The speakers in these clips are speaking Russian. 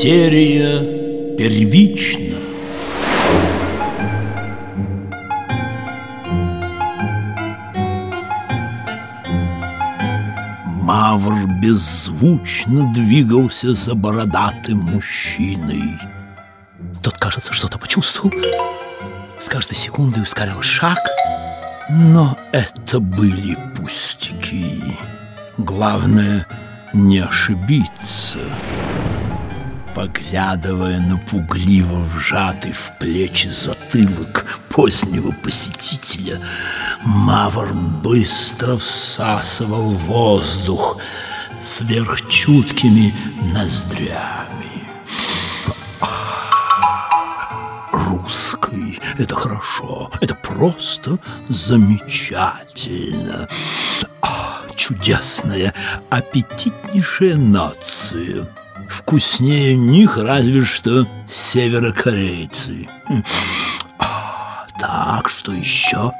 Материя первична. Мавр беззвучно двигался за бородатым мужчиной. Тот, кажется, что-то почувствовал. С каждой секундой ускорил шаг. Но это были пустяки. Главное — не ошибиться. Поглядывая на пугливо вжатый в плечи затылок позднего посетителя, Мавр быстро всасывал воздух сверхчуткими ноздрями. Русский — это хорошо, это просто замечательно. Чудесная, аппетитнейшая нация — Вкуснее них разве что северокорейцы. А, так, что еще?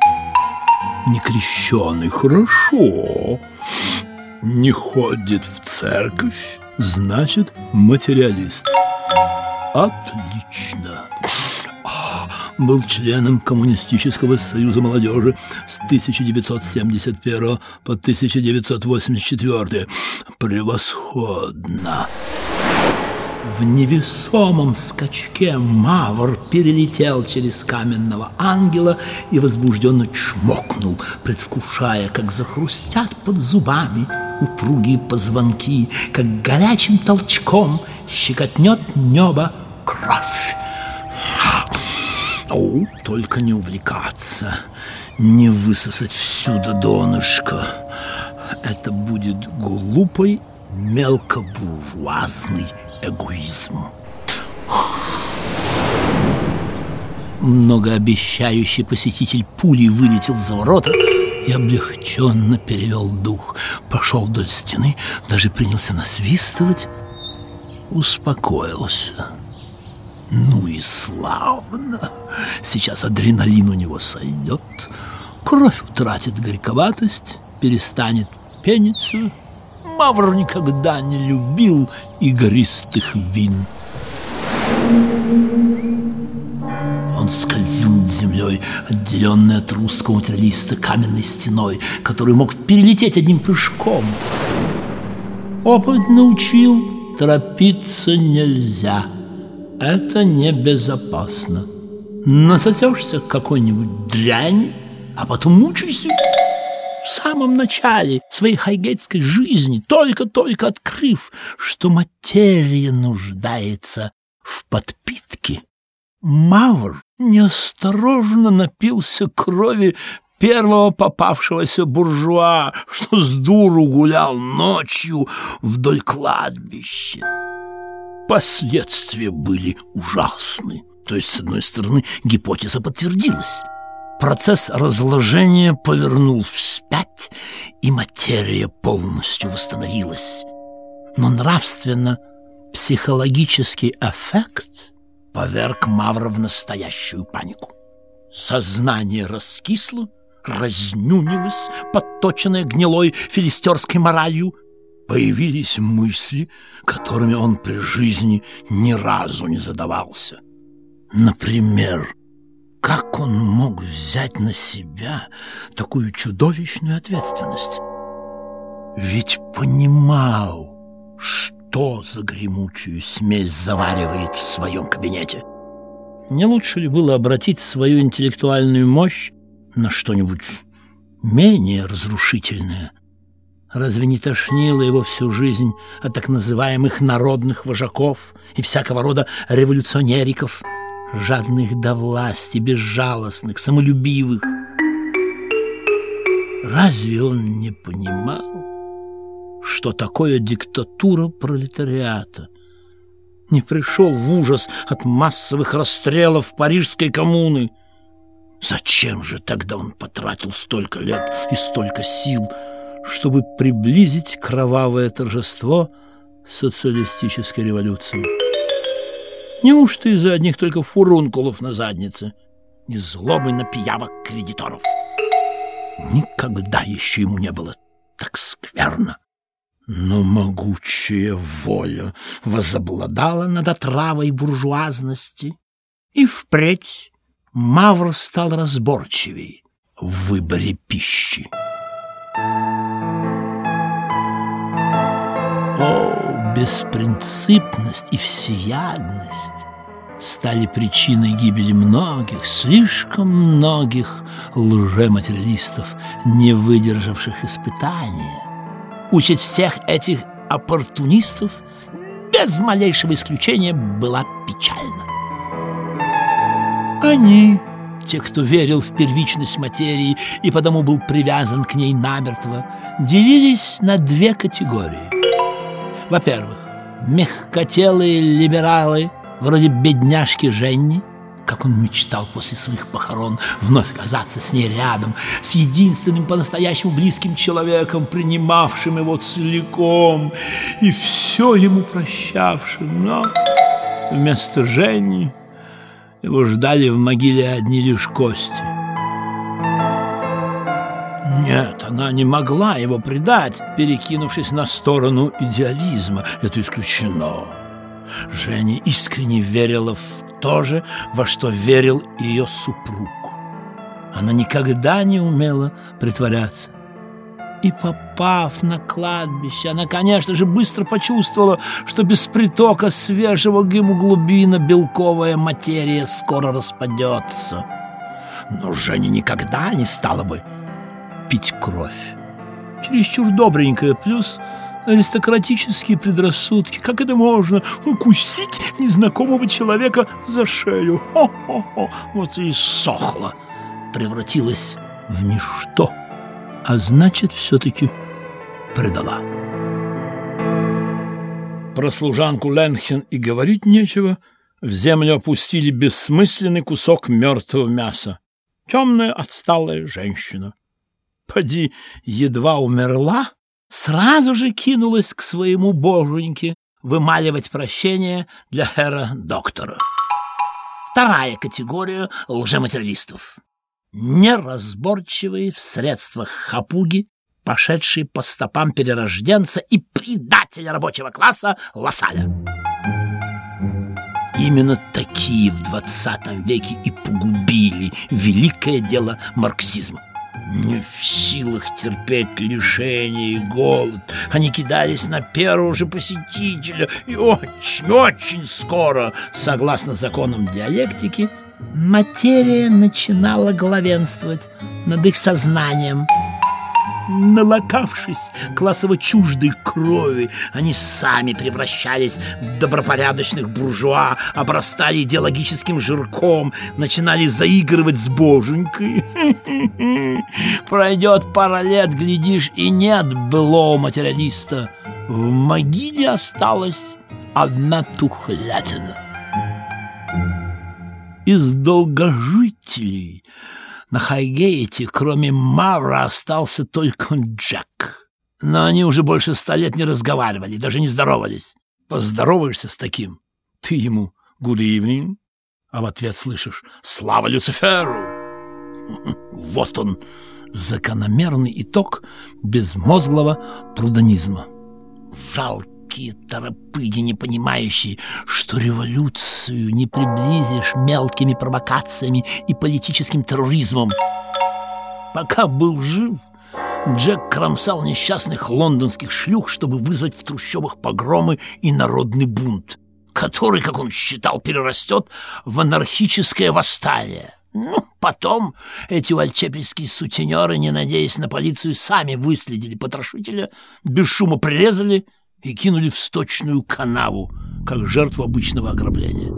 Некрещеный, хорошо. Не ходит в церковь, значит, материалист. Отлично. Был членом Коммунистического союза молодежи с 1971 по 1984. Превосходно. В невесомом скачке Мавр перелетел через каменного ангела и возбужденно чмокнул, предвкушая, как захрустят под зубами упругие позвонки, как горячим толчком щекотнет небо кровь. О, только не увлекаться, не высосать всюду донышко. Это будет глупой, мелкобуржуазный эгоизм. Многообещающий посетитель пули вылетел за ворота и облегченно перевел дух. Пошел вдоль стены, даже принялся насвистывать. Успокоился. Ну и славно! Сейчас адреналин у него сойдет, кровь утратит горьковатость, перестанет пениться, Мавр никогда не любил игристых вин. Он скользил над землей, отделенный от русского материалиста каменной стеной, который мог перелететь одним прыжком. Опыт научил, торопиться нельзя. Это небезопасно. Насосешься какой-нибудь дряни, а потом мучайся в самом начале своей хайгетской жизни, только-только открыв, что материя нуждается в подпитке, Мавр неосторожно напился крови первого попавшегося буржуа, что с дуру гулял ночью вдоль кладбища. Последствия были ужасны. То есть, с одной стороны, гипотеза подтвердилась. Процесс разложения повернул вспять, и материя полностью восстановилась. Но нравственно психологический эффект поверг Мавра в настоящую панику. Сознание раскисло, разнюнилось, подточенное гнилой филистерской моралью. Появились мысли, которыми он при жизни ни разу не задавался. Например, как он мог взять на себя такую чудовищную ответственность? Ведь понимал, что за гремучую смесь заваривает в своем кабинете. Не лучше ли было обратить свою интеллектуальную мощь на что-нибудь менее разрушительное? Разве не тошнило его всю жизнь от так называемых народных вожаков и всякого рода революционериков – жадных до власти, безжалостных, самолюбивых. Разве он не понимал, что такое диктатура пролетариата? Не пришел в ужас от массовых расстрелов Парижской коммуны? Зачем же тогда он потратил столько лет и столько сил, чтобы приблизить кровавое торжество социалистической революции? Неужто из-за одних только фурункулов на заднице, не злобы на пиявок кредиторов? Никогда еще ему не было так скверно. Но могучая воля возобладала над отравой буржуазности, и впредь Мавр стал разборчивей в выборе пищи. О, беспринципность и всеядность стали причиной гибели многих, слишком многих лжематериалистов, не выдержавших испытания. Участь всех этих оппортунистов без малейшего исключения была печальна. Они, те, кто верил в первичность материи и потому был привязан к ней намертво, делились на две категории. Во-первых, мягкотелые либералы, вроде бедняжки Женни, как он мечтал после своих похорон вновь оказаться с ней рядом, с единственным по-настоящему близким человеком, принимавшим его целиком и все ему прощавшим. Но вместо Жени его ждали в могиле одни лишь кости. Нет, она не могла его предать, перекинувшись на сторону идеализма. Это исключено. Женя искренне верила в то же, во что верил ее супруг. Она никогда не умела притворяться. И попав на кладбище, она, конечно же, быстро почувствовала, что без притока свежего гемоглобина белковая материя скоро распадется. Но Женя никогда не стала бы пить кровь. Чересчур добренькая, плюс аристократические предрассудки. Как это можно укусить незнакомого человека за шею? Хо-хо-хо. Вот и сохла, превратилась в ничто а значит, все-таки предала. Про служанку Ленхен и говорить нечего. В землю опустили бессмысленный кусок мертвого мяса. Темная отсталая женщина. Поди, едва умерла, сразу же кинулась к своему боженьке вымаливать прощение для хэра доктора. Вторая категория лжематериалистов неразборчивый в средствах хапуги, пошедший по стопам перерожденца и предателя рабочего класса Лассаля. Именно такие в двадцатом веке и погубили великое дело марксизма. Не в силах терпеть лишение и голод, они кидались на первого же посетителя и очень-очень скоро, согласно законам диалектики, Материя начинала главенствовать над их сознанием. Налокавшись классово чуждой крови, они сами превращались в добропорядочных буржуа, обрастали идеологическим жирком, начинали заигрывать с боженькой. Пройдет пара лет, глядишь, и нет былого материалиста. В могиле осталась одна тухлятина из долгожителей. На Хайгейте, кроме Мавра, остался только Джек. Но они уже больше ста лет не разговаривали, даже не здоровались. Поздороваешься с таким, ты ему «Good evening», а в ответ слышишь «Слава Люциферу!» Вот он, закономерный итог безмозглого прудонизма. Жалко Такие торопыги, не понимающие, что революцию не приблизишь мелкими провокациями и политическим терроризмом. Пока был жив, Джек кромсал несчастных лондонских шлюх, чтобы вызвать в трущобах погромы и народный бунт, который, как он считал, перерастет в анархическое восстание. Ну, потом эти альчепельские сутенеры, не надеясь на полицию, сами выследили потрошителя, без шума прирезали — и кинули в сточную канаву, как жертву обычного ограбления.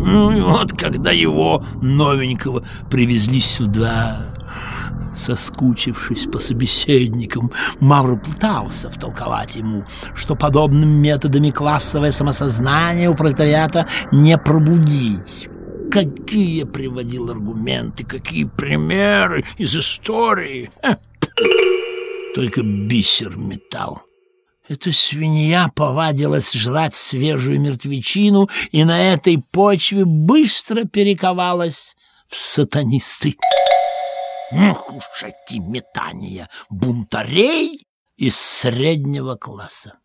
Ну и вот, когда его новенького привезли сюда, соскучившись по собеседникам, Мавр пытался втолковать ему, что подобными методами классовое самосознание у пролетариата не пробудить. Какие приводил аргументы, какие примеры из истории. Только бисер металл. Эта свинья повадилась жрать свежую мертвечину и на этой почве быстро перековалась в сатанисты. Ох уж эти метания бунтарей из среднего класса.